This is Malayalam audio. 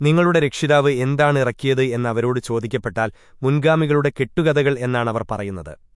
നിങ്ങളുടെ രക്ഷിതാവ് എന്താണ് ഇറക്കിയത് എന്ന് അവരോട് ചോദിക്കപ്പെട്ടാൽ മുൻഗാമികളുടെ കെട്ടുകഥകൾ എന്നാണ് അവർ പറയുന്നത്.